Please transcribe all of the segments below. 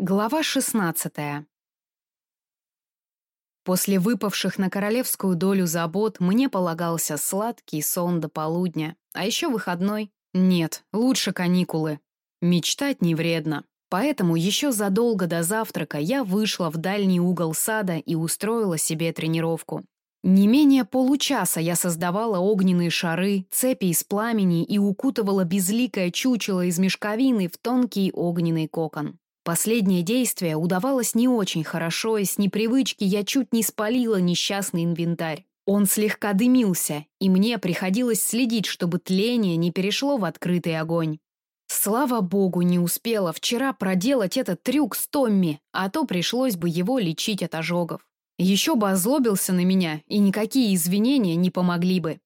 Глава 16. После выпавших на королевскую долю забот мне полагался сладкий сон до полудня, а еще выходной. Нет, лучше каникулы. Мечтать не вредно. Поэтому еще задолго до завтрака я вышла в дальний угол сада и устроила себе тренировку. Не менее получаса я создавала огненные шары, цепи из пламени и укутывала безликое чучело из мешковины в тонкий огненный кокон. Последнее действие удавалось не очень хорошо, и с непривычки я чуть не спалила несчастный инвентарь. Он слегка дымился, и мне приходилось следить, чтобы тление не перешло в открытый огонь. Слава богу, не успела вчера проделать этот трюк с Томми, а то пришлось бы его лечить от ожогов. Еще бы озлобился на меня, и никакие извинения не помогли бы.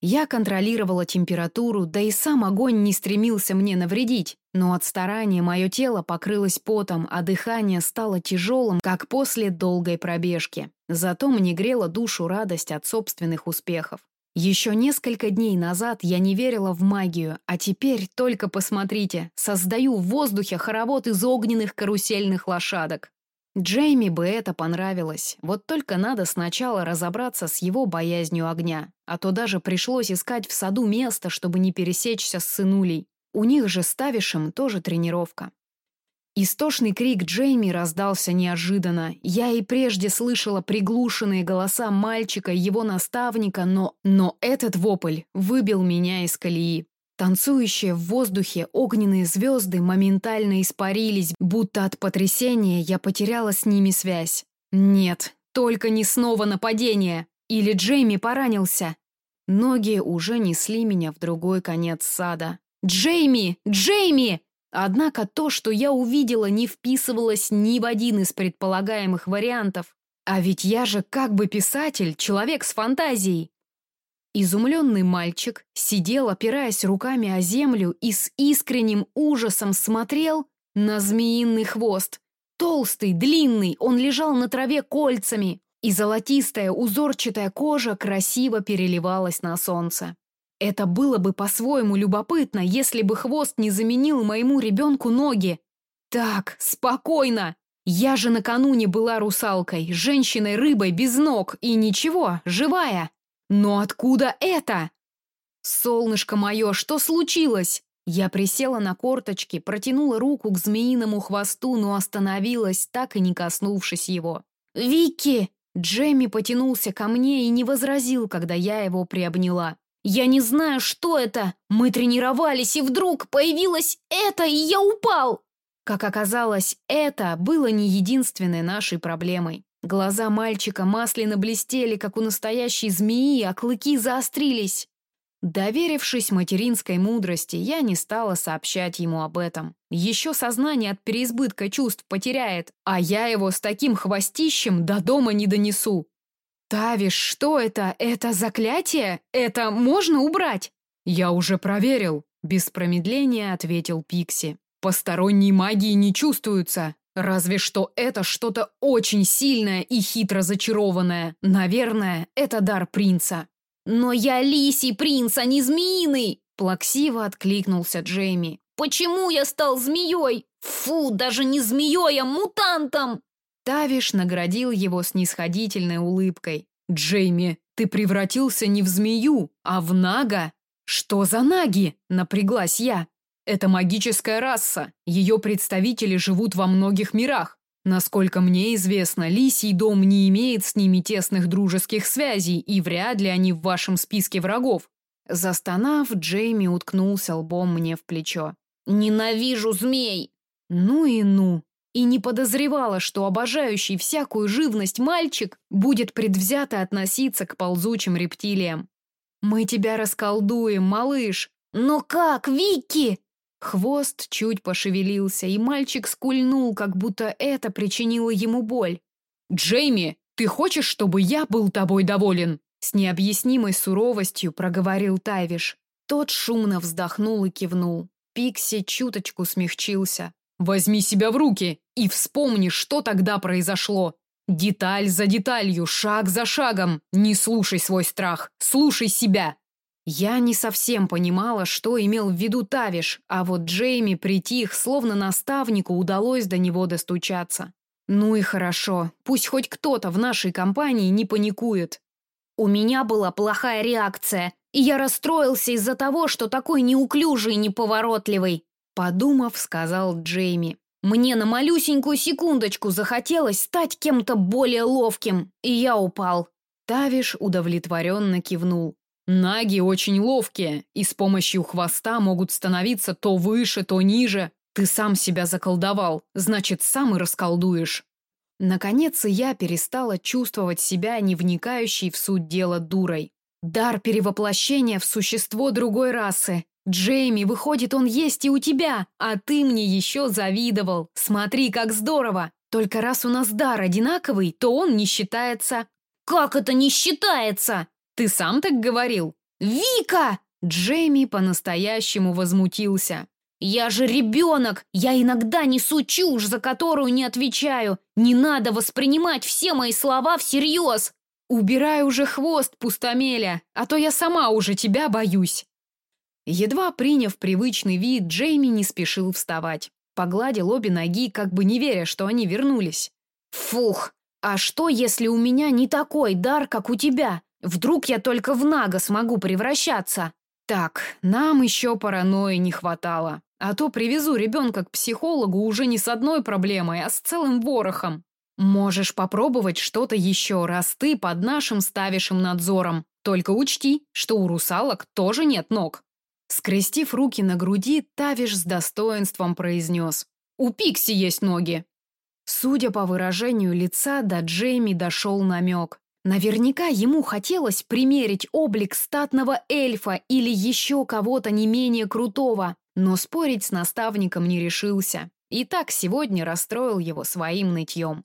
Я контролировала температуру, да и сам огонь не стремился мне навредить, но от старания мое тело покрылось потом, а дыхание стало тяжелым, как после долгой пробежки. Зато мне грела душу радость от собственных успехов. Еще несколько дней назад я не верила в магию, а теперь, только посмотрите, создаю в воздухе хоровод из огненных карусельных лошадок. Джейми бы это понравилось, вот только надо сначала разобраться с его боязнью огня, а то даже пришлось искать в саду место, чтобы не пересечься с сынулей. У них же с Тавишем тоже тренировка. Истошный крик Джейми раздался неожиданно. Я и прежде слышала приглушенные голоса мальчика его наставника, но... Но этот вопль выбил меня из колеи. Танцующие в воздухе огненные звезды моментально испарились, будто от потрясения я потеряла с ними связь. Нет, только не снова нападение. Или Джейми поранился. Ноги уже несли меня в другой конец сада. «Джейми! Джейми!» Однако то, что я увидела, не вписывалось ни в один из предполагаемых вариантов. А ведь я же как бы писатель, человек с фантазией. Изумленный мальчик сидел, опираясь руками о землю и с искренним ужасом смотрел на змеиный хвост. Толстый, длинный, он лежал на траве кольцами, и золотистая узорчатая кожа красиво переливалась на солнце. Это было бы по-своему любопытно, если бы хвост не заменил моему ребенку ноги. Так, спокойно. Я же накануне была русалкой, женщиной-рыбой без ног, и ничего, живая. Но откуда это? Солнышко мое, что случилось? Я присела на корточки, протянула руку к змеиному хвосту, но остановилась, так и не коснувшись его. «Вики!» Джемми потянулся ко мне и не возразил, когда я его приобняла. «Я не знаю, что это! Мы тренировались, и вдруг появилось это, и я упал!» Как оказалось, это было не единственной нашей проблемой. Глаза мальчика масляно блестели, как у настоящей змеи, а клыки заострились. Доверившись материнской мудрости, я не стала сообщать ему об этом. Еще сознание от переизбытка чувств потеряет, а я его с таким хвостищем до дома не донесу. «Тавиш, что это? Это заклятие? Это можно убрать?» «Я уже проверил», — без промедления ответил Пикси. «Посторонней магии не чувствуются. Разве что это что-то очень сильное и хитро зачарованное. Наверное, это дар принца. Но я лисий принц, а не змеиный, плаксиво откликнулся Джейми. Почему я стал змеей? Фу, даже не змеей, а мутантом. Тавиш наградил его снисходительной улыбкой. Джейми, ты превратился не в змею, а в нага. Что за наги? Напряглась я. Это магическая раса. Ее представители живут во многих мирах. Насколько мне известно, Лисий дом не имеет с ними тесных дружеских связей, и вряд ли они в вашем списке врагов. Застонав, Джейми уткнулся лбом мне в плечо. Ненавижу змей. Ну и ну. И не подозревала, что обожающий всякую живность мальчик будет предвзято относиться к ползучим рептилиям. Мы тебя расколдуем, малыш. Но как, Вики? Хвост чуть пошевелился, и мальчик скульнул, как будто это причинило ему боль. «Джейми, ты хочешь, чтобы я был тобой доволен?» С необъяснимой суровостью проговорил Тайвиш. Тот шумно вздохнул и кивнул. Пикси чуточку смягчился. «Возьми себя в руки и вспомни, что тогда произошло. Деталь за деталью, шаг за шагом. Не слушай свой страх, слушай себя. Я не совсем понимала, что имел в виду Тавиш, а вот Джейми притих, словно наставнику удалось до него достучаться. Ну и хорошо, пусть хоть кто-то в нашей компании не паникует. У меня была плохая реакция, и я расстроился из-за того, что такой неуклюжий и неповоротливый. Подумав, сказал Джейми. Мне на малюсенькую секундочку захотелось стать кем-то более ловким, и я упал. Тавиш удовлетворенно кивнул. Наги очень ловкие и с помощью хвоста могут становиться то выше, то ниже. Ты сам себя заколдовал, значит, сам и расколдуешь. Наконец я перестала чувствовать себя не вникающей в суть дела дурой. Дар перевоплощения в существо другой расы. Джейми, выходит, он есть и у тебя, а ты мне еще завидовал. Смотри, как здорово. Только раз у нас дар одинаковый, то он не считается. Как это не считается? Ты сам так говорил? Вика! Джейми по-настоящему возмутился. «Я же ребенок! Я иногда несу чушь, за которую не отвечаю! Не надо воспринимать все мои слова всерьез!» «Убирай уже хвост, пустомеля, а то я сама уже тебя боюсь!» Едва приняв привычный вид, Джейми не спешил вставать. Погладил обе ноги, как бы не веря, что они вернулись. «Фух! А что, если у меня не такой дар, как у тебя? Вдруг я только в Нага смогу превращаться? Так, нам еще паранойи не хватало. А то привезу ребенка к психологу уже не с одной проблемой, а с целым ворохом. Можешь попробовать что-то еще, раз ты под нашим ставишь им надзором. Только учти, что у русалок тоже нет ног. Скрестив руки на груди, Тавиш с достоинством произнес. «У Пикси есть ноги!» Судя по выражению лица, до Джейми дошел намек. Наверняка ему хотелось примерить облик статного эльфа или еще кого-то не менее крутого, но спорить с наставником не решился. И так сегодня расстроил его своим нытьем.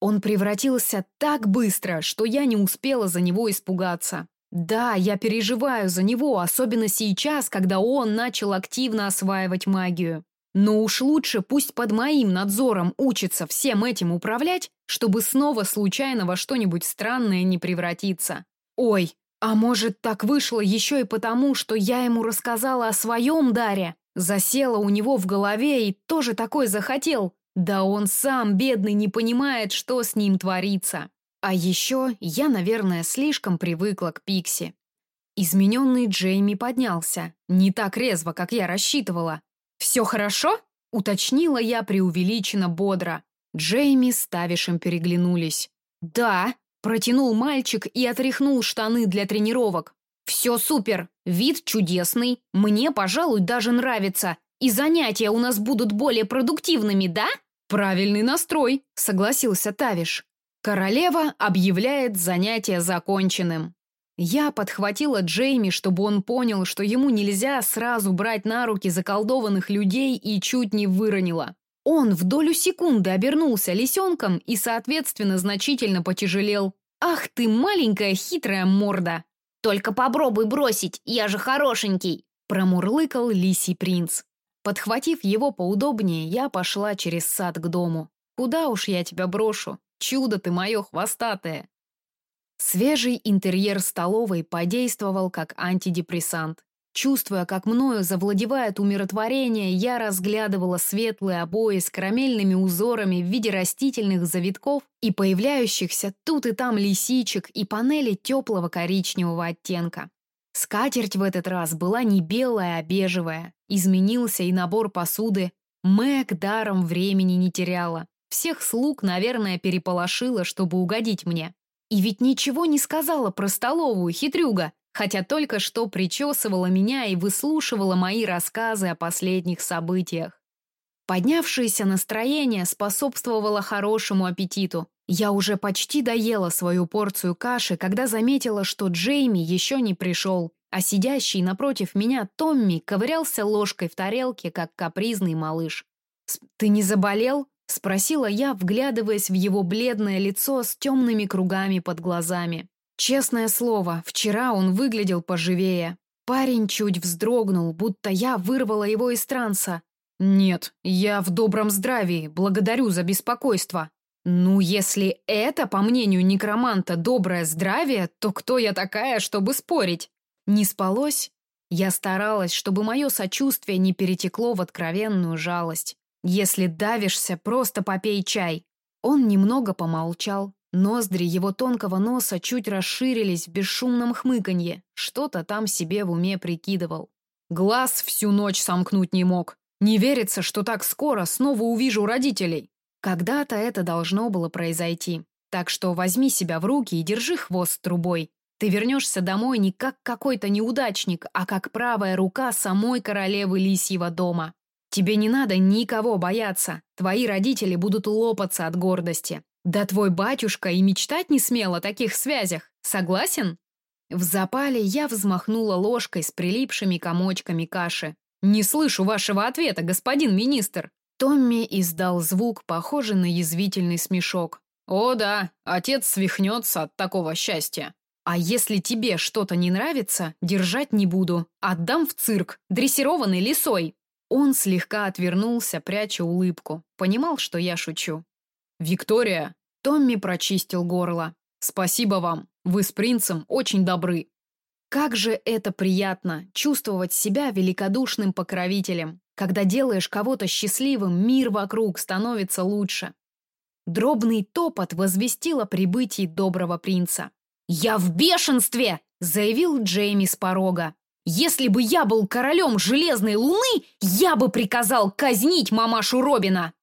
Он превратился так быстро, что я не успела за него испугаться. Да, я переживаю за него, особенно сейчас, когда он начал активно осваивать магию. Но уж лучше пусть под моим надзором учится всем этим управлять, чтобы снова случайно во что-нибудь странное не превратиться. Ой, а может так вышло еще и потому, что я ему рассказала о своем даре? Засела у него в голове и тоже такой захотел. Да он сам, бедный, не понимает, что с ним творится. А еще я, наверное, слишком привыкла к Пикси. Измененный Джейми поднялся. Не так резво, как я рассчитывала. «Все хорошо?» — уточнила я преувеличенно бодро. Джейми с Тавишем переглянулись. «Да», — протянул мальчик и отряхнул штаны для тренировок. «Все супер, вид чудесный, мне, пожалуй, даже нравится. И занятия у нас будут более продуктивными, да?» «Правильный настрой», — согласился Тавиш. Королева объявляет занятие законченным. Я подхватила Джейми, чтобы он понял, что ему нельзя сразу брать на руки заколдованных людей и чуть не выронила. Он в долю секунды обернулся лисенком и, соответственно, значительно потяжелел. «Ах ты, маленькая хитрая морда!» «Только попробуй бросить, я же хорошенький!» Промурлыкал лисий принц. Подхватив его поудобнее, я пошла через сад к дому. «Куда уж я тебя брошу? Чудо ты мое хвостатое!» Свежий интерьер столовой подействовал как антидепрессант. Чувствуя, как мною завладевает умиротворение, я разглядывала светлые обои с карамельными узорами в виде растительных завитков и появляющихся тут и там лисичек и панели теплого коричневого оттенка. Скатерть в этот раз была не белая, а бежевая. Изменился и набор посуды. Мэг даром времени не теряла. Всех слуг, наверное, переполошила, чтобы угодить мне. И ведь ничего не сказала про столовую, хитрюга, хотя только что причесывала меня и выслушивала мои рассказы о последних событиях. Поднявшееся настроение способствовало хорошему аппетиту. Я уже почти доела свою порцию каши, когда заметила, что Джейми еще не пришел, а сидящий напротив меня Томми ковырялся ложкой в тарелке, как капризный малыш. «Ты не заболел?» — спросила я, вглядываясь в его бледное лицо с темными кругами под глазами. Честное слово, вчера он выглядел поживее. Парень чуть вздрогнул, будто я вырвала его из транса. «Нет, я в добром здравии, благодарю за беспокойство». «Ну, если это, по мнению некроманта, доброе здравие, то кто я такая, чтобы спорить?» Не спалось? Я старалась, чтобы мое сочувствие не перетекло в откровенную жалость. Если давишься, просто попей чай. Он немного помолчал. Ноздри его тонкого носа чуть расширились в бесшумном хмыканье. Что-то там себе в уме прикидывал. Глаз всю ночь сомкнуть не мог. Не верится, что так скоро снова увижу родителей. Когда-то это должно было произойти. Так что возьми себя в руки и держи хвост трубой. Ты вернешься домой не как какой-то неудачник, а как правая рука самой королевы Лисьего дома. Тебе не надо никого бояться. Твои родители будут лопаться от гордости. Да твой батюшка и мечтать не смел о таких связях. Согласен? В запале я взмахнула ложкой с прилипшими комочками каши. «Не слышу вашего ответа, господин министр!» Томми издал звук, похожий на язвительный смешок. «О да, отец свихнется от такого счастья. А если тебе что-то не нравится, держать не буду. Отдам в цирк, дрессированный лисой. Он слегка отвернулся, пряча улыбку. Понимал, что я шучу. «Виктория!» Томми прочистил горло. «Спасибо вам. Вы с принцем очень добры». Как же это приятно чувствовать себя великодушным покровителем. Когда делаешь кого-то счастливым, мир вокруг становится лучше. Дробный топот возвестил о прибытии доброго принца. «Я в бешенстве!» — заявил Джейми с порога. Если бы я был королем Железной Луны, я бы приказал казнить мамашу Робина!»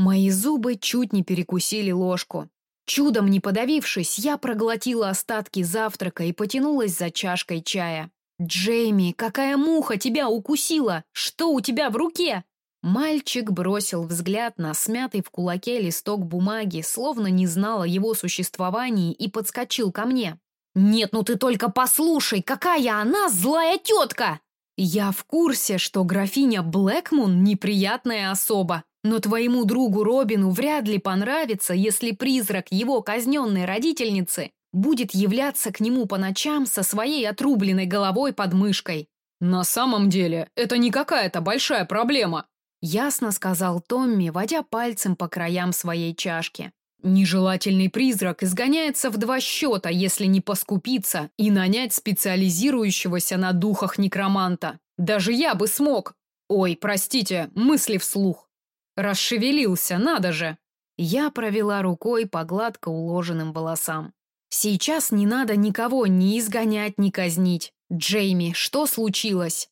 Мои зубы чуть не перекусили ложку. Чудом не подавившись, я проглотила остатки завтрака и потянулась за чашкой чая. «Джейми, какая муха тебя укусила? Что у тебя в руке?» Мальчик бросил взгляд на смятый в кулаке листок бумаги, словно не знал о его существовании и подскочил ко мне. «Нет, ну ты только послушай, какая она злая тетка!» «Я в курсе, что графиня Блэкмун неприятная особа, но твоему другу Робину вряд ли понравится, если призрак его казненной родительницы будет являться к нему по ночам со своей отрубленной головой под мышкой». «На самом деле, это не какая-то большая проблема», ясно сказал Томми, водя пальцем по краям своей чашки. Нежелательный призрак изгоняется в два счета, если не поскупиться и нанять специализирующегося на духах некроманта. Даже я бы смог. Ой, простите, мысли вслух. Расшевелился, надо же. Я провела рукой по гладко уложенным волосам. Сейчас не надо никого ни изгонять, ни казнить. Джейми, что случилось?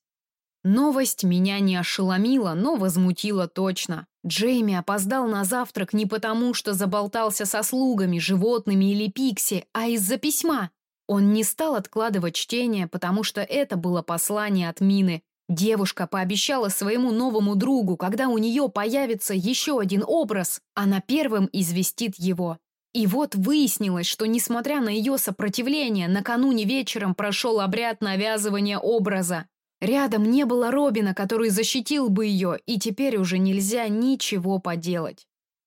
Новость меня не ошеломила, но возмутила точно. Джейми опоздал на завтрак не потому, что заболтался со слугами, животными или Пикси, а из-за письма. Он не стал откладывать чтение, потому что это было послание от Мины. Девушка пообещала своему новому другу, когда у нее появится еще один образ, она первым известит его. И вот выяснилось, что, несмотря на ее сопротивление, накануне вечером прошел обряд навязывания образа. Рядом не было Робина, который защитил бы ее, и теперь уже нельзя ничего поделать.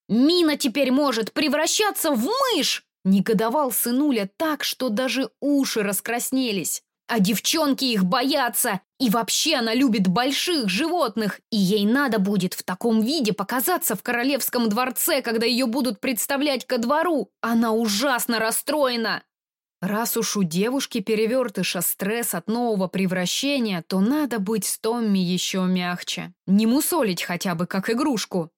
«Мина теперь может превращаться в мышь!» Негодовал сынуля так, что даже уши раскраснелись. А девчонки их боятся. И вообще она любит больших животных. И ей надо будет в таком виде показаться в королевском дворце, когда ее будут представлять ко двору. Она ужасно расстроена. Раз уж у девушки перевертыша стресс от нового превращения, то надо быть с Томми еще мягче. Не мусолить хотя бы как игрушку.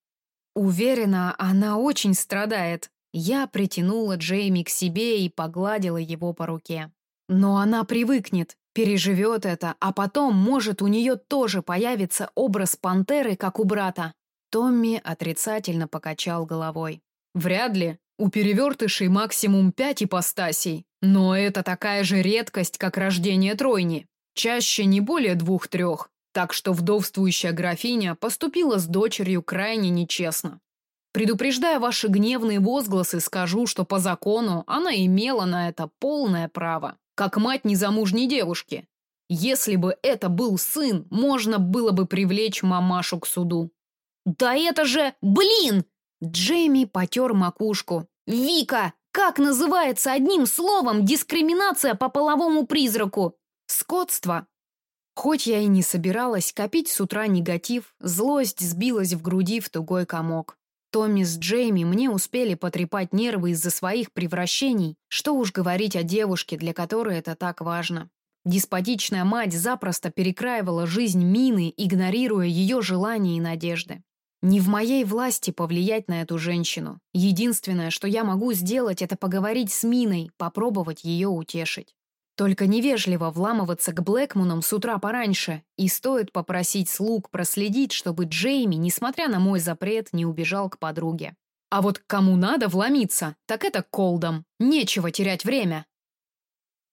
Уверена, она очень страдает. Я притянула Джейми к себе и погладила его по руке. Но она привыкнет, переживет это, а потом, может, у нее тоже появится образ пантеры, как у брата. Томми отрицательно покачал головой. Вряд ли. У перевертышей максимум пять ипостасей. Но это такая же редкость, как рождение тройни. Чаще не более двух-трех. Так что вдовствующая графиня поступила с дочерью крайне нечестно. Предупреждая ваши гневные возгласы, скажу, что по закону она имела на это полное право, как мать незамужней девушки. Если бы это был сын, можно было бы привлечь мамашу к суду. «Да это же... Блин!» Джейми потер макушку. «Вика, как называется одним словом дискриминация по половому призраку? Скотство. Хоть я и не собиралась копить с утра негатив, злость сбилась в груди в тугой комок. Томми с Джейми мне успели потрепать нервы из-за своих превращений, что уж говорить о девушке, для которой это так важно. Деспотичная мать запросто перекраивала жизнь Мины, игнорируя ее желания и надежды. Не в моей власти повлиять на эту женщину. Единственное, что я могу сделать, это поговорить с Миной, попробовать ее утешить. Только невежливо вламываться к Блэкмунам с утра пораньше, и стоит попросить слуг проследить, чтобы Джейми, несмотря на мой запрет, не убежал к подруге. А вот кому надо вломиться, так это Колдом. Нечего терять время.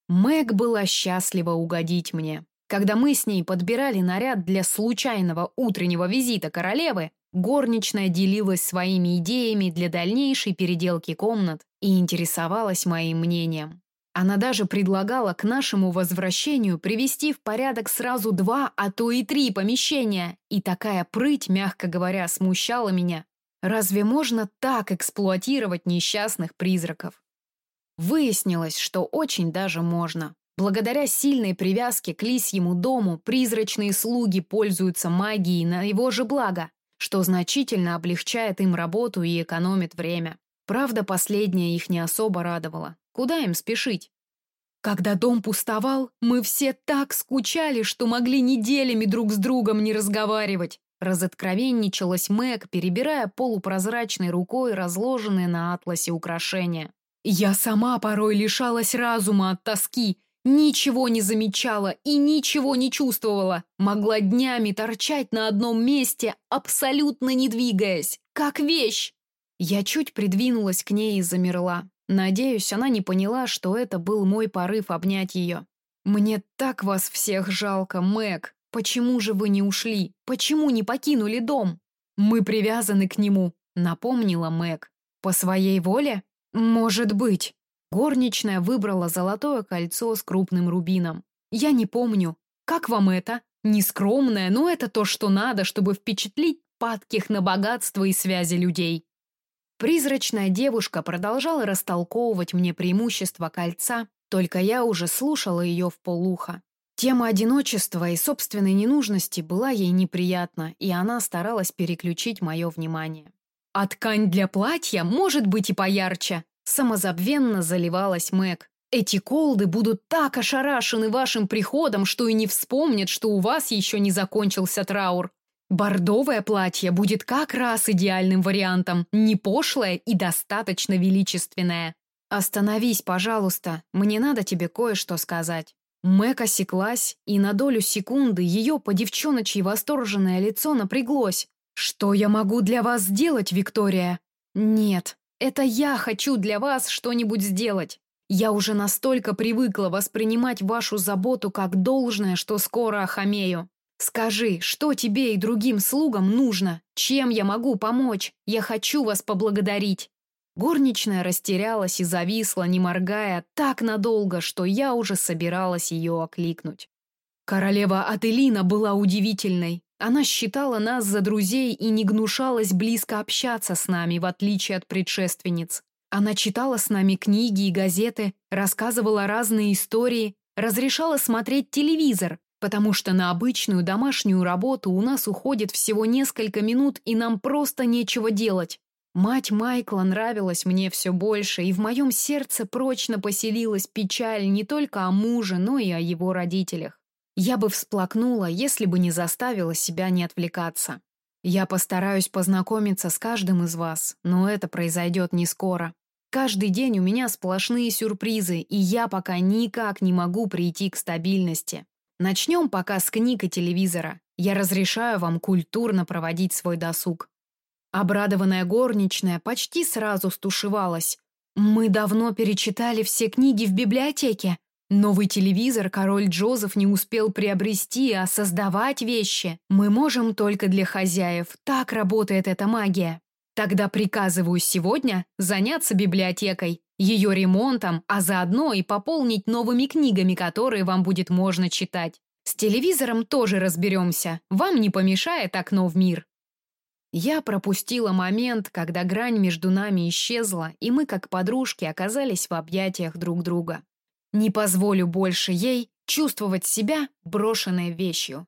Мэг была счастлива угодить мне. Когда мы с ней подбирали наряд для случайного утреннего визита королевы, горничная делилась своими идеями для дальнейшей переделки комнат и интересовалась моим мнением. Она даже предлагала к нашему возвращению привести в порядок сразу два, а то и три помещения, и такая прыть, мягко говоря, смущала меня. Разве можно так эксплуатировать несчастных призраков? Выяснилось, что очень даже можно. Благодаря сильной привязке к лисьему дому призрачные слуги пользуются магией на его же благо, что значительно облегчает им работу и экономит время. Правда, последнее их не особо радовало. Куда им спешить? Когда дом пустовал, мы все так скучали, что могли неделями друг с другом не разговаривать. Разоткровенничалась Мэг, перебирая полупрозрачной рукой разложенные на атласе украшения. Я сама порой лишалась разума от тоски, ничего не замечала и ничего не чувствовала. Могла днями торчать на одном месте, абсолютно не двигаясь, как вещь. Я чуть придвинулась к ней и замерла. Надеюсь, она не поняла, что это был мой порыв обнять ее. «Мне так вас всех жалко, Мэг. Почему же вы не ушли? Почему не покинули дом?» «Мы привязаны к нему», — напомнила Мэг. «По своей воле?» «Может быть». Горничная выбрала золотое кольцо с крупным рубином. «Я не помню. Как вам это? Нескромное, но это то, что надо, чтобы впечатлить падких на богатство и связи людей». Призрачная девушка продолжала растолковывать мне преимущества кольца, только я уже слушала ее в полуха. Тема одиночества и собственной ненужности была ей неприятна, и она старалась переключить мое внимание. А ткань для платья может быть и поярче. Самозабвенно заливалась Мэг. Эти колды будут так ошарашены вашим приходом, что и не вспомнят, что у вас еще не закончился траур. Бордовое платье будет как раз идеальным вариантом, не пошлое и достаточно величественное. Остановись, пожалуйста, мне надо тебе кое-что сказать. Мэг осеклась, и на долю секунды ее по девчоночьи восторженное лицо напряглось. «Что я могу для вас сделать, Виктория?» «Нет, это я хочу для вас что-нибудь сделать. Я уже настолько привыкла воспринимать вашу заботу как должное, что скоро охамею. Скажи, что тебе и другим слугам нужно? Чем я могу помочь? Я хочу вас поблагодарить». Горничная растерялась и зависла, не моргая, так надолго, что я уже собиралась ее окликнуть. Королева Ателина была удивительной. Она считала нас за друзей и не гнушалась близко общаться с нами, в отличие от предшественниц. Она читала с нами книги и газеты, рассказывала разные истории, разрешала смотреть телевизор, потому что на обычную домашнюю работу у нас уходит всего несколько минут и нам просто нечего делать. Мать Майкла нравилась мне все больше, и в моем сердце прочно поселилась печаль не только о муже, но и о его родителях. Я бы всплакнула, если бы не заставила себя не отвлекаться. Я постараюсь познакомиться с каждым из вас, но это произойдет не скоро. Каждый день у меня сплошные сюрпризы, и я пока никак не могу прийти к стабильности. Начнем пока с книг и телевизора. Я разрешаю вам культурно проводить свой досуг. Обрадованная горничная почти сразу стушевалась. Мы давно перечитали все книги в библиотеке. Новый телевизор король Джозеф не успел приобрести, а создавать вещи мы можем только для хозяев. Так работает эта магия. Тогда приказываю сегодня заняться библиотекой, ее ремонтом, а заодно и пополнить новыми книгами, которые вам будет можно читать. С телевизором тоже разберемся. Вам не помешает окно в мир. Я пропустила момент, когда грань между нами исчезла, и мы, как подружки, оказались в объятиях друг друга. Не позволю больше ей чувствовать себя брошенной вещью.